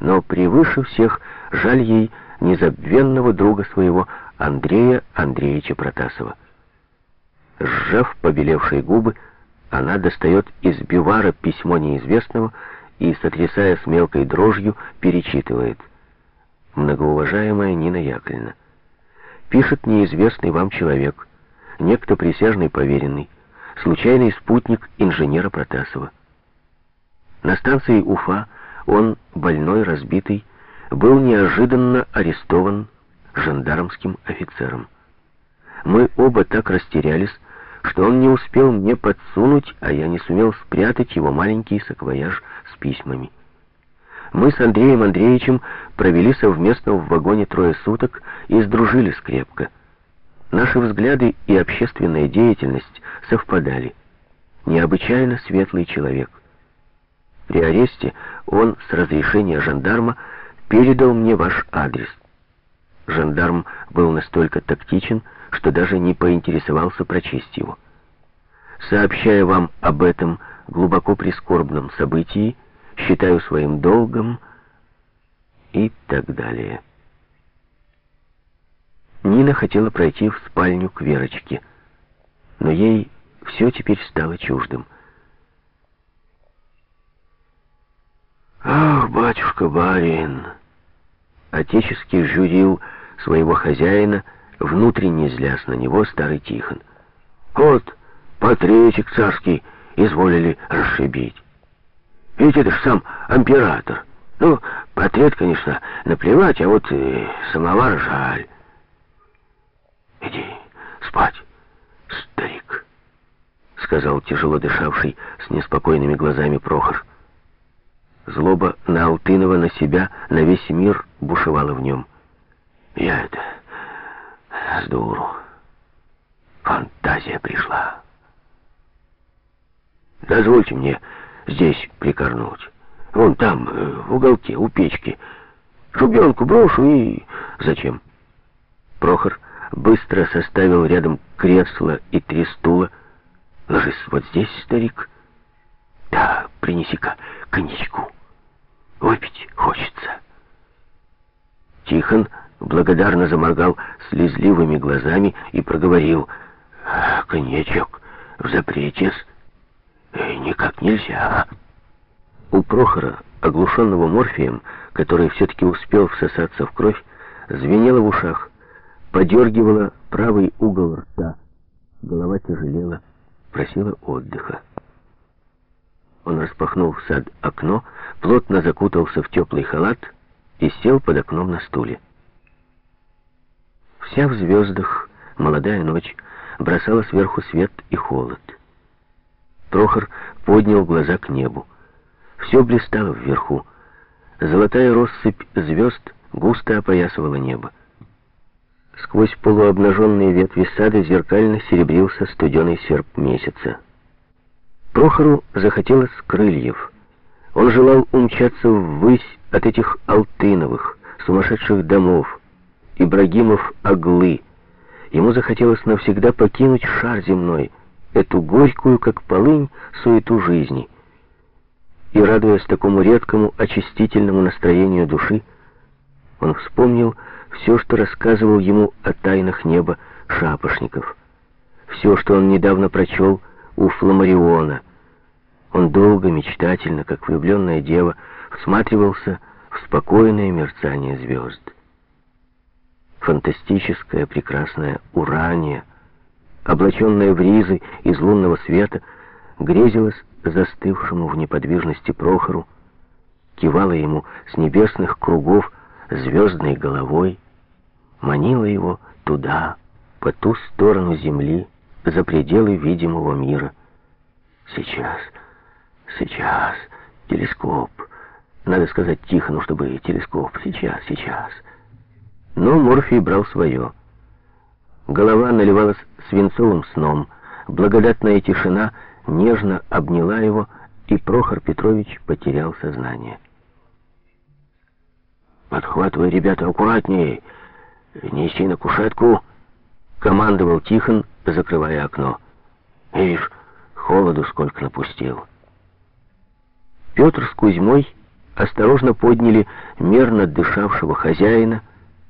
но превыше всех жаль ей незабвенного друга своего Андрея Андреевича Протасова. Сжав побелевшие губы, она достает из бивара письмо неизвестного и, сотрясая с мелкой дрожью, перечитывает. Многоуважаемая Нина Яковлевна, пишет неизвестный вам человек, некто присяжный поверенный, случайный спутник инженера Протасова. На станции Уфа он, больной, разбитый, был неожиданно арестован жандармским офицером. Мы оба так растерялись, что он не успел мне подсунуть, а я не сумел спрятать его маленький саквояж с письмами. Мы с Андреем Андреевичем провели совместно в вагоне трое суток и сдружились крепко. Наши взгляды и общественная деятельность совпадали. Необычайно светлый человек. При аресте он с разрешения жандарма передал мне ваш адрес. Жандарм был настолько тактичен, что даже не поинтересовался прочесть его. Сообщая вам об этом глубоко прискорбном событии, считаю своим долгом и так далее. Нина хотела пройти в спальню к Верочке, но ей все теперь стало чуждым. «Ах, батюшка-барин!» Отечески журил своего хозяина, внутренне злясь на него старый Тихон. «Вот, патриотик царский изволили расшибить. Ведь это ж сам император. Ну, портрет, конечно, наплевать, а вот и самовар жаль. Иди спать, старик, сказал тяжело дышавший с неспокойными глазами Прохор. Злоба на Алтынова, на себя, на весь мир бушевала в нем. Я это... с дуру. Фантазия пришла. Дозвольте мне здесь прикорнуть. Вон там, э, в уголке, у печки. Шубенку брошу и... Зачем? Прохор быстро составил рядом кресло и три стула. Ложись вот здесь, старик. Да, принеси-ка коньячку. Выпить хочется. Тихон благодарно заморгал слезливыми глазами и проговорил. «Коньячок в запрете никак нельзя». У Прохора, оглушенного морфием, который все-таки успел всосаться в кровь, звенело в ушах, подергивало правый угол рта, голова тяжелела, просила отдыха. Он распахнул в сад окно, плотно закутался в теплый халат и сел под окном на стуле. Вся в звездах молодая ночь бросала сверху свет и холод. Прохор поднял глаза к небу. Все блистало вверху. Золотая россыпь звезд густо опоясывала небо. Сквозь полуобнаженные ветви сада зеркально серебрился студеный серп месяца. Прохору захотелось крыльев. Он желал умчаться ввысь от этих алтыновых, сумасшедших домов, Ибрагимов оглы. Ему захотелось навсегда покинуть шар земной, эту горькую, как полынь, суету жизни. И, радуясь такому редкому, очистительному настроению души, он вспомнил все, что рассказывал ему о тайнах неба шапошников, все, что он недавно прочел у Фламариона. Он долго, мечтательно, как влюбленная дева, всматривался в спокойное мерцание звезд фантастическая, прекрасная Урания, облаченная в ризы из лунного света, грезилась застывшему в неподвижности Прохору, кивала ему с небесных кругов звездной головой, манила его туда, по ту сторону земли, за пределы видимого мира. Сейчас, сейчас, телескоп. Надо сказать Тихону, чтобы телескоп. Сейчас, сейчас. Но морфий брал свое. Голова наливалась свинцовым сном. Благодатная тишина нежно обняла его, и Прохор Петрович потерял сознание. «Подхватывай, ребята, аккуратнее! Неси на кушетку!» — командовал Тихон, закрывая окно. «Видишь, холоду сколько напустил!» Петр с Кузьмой осторожно подняли мерно дышавшего хозяина,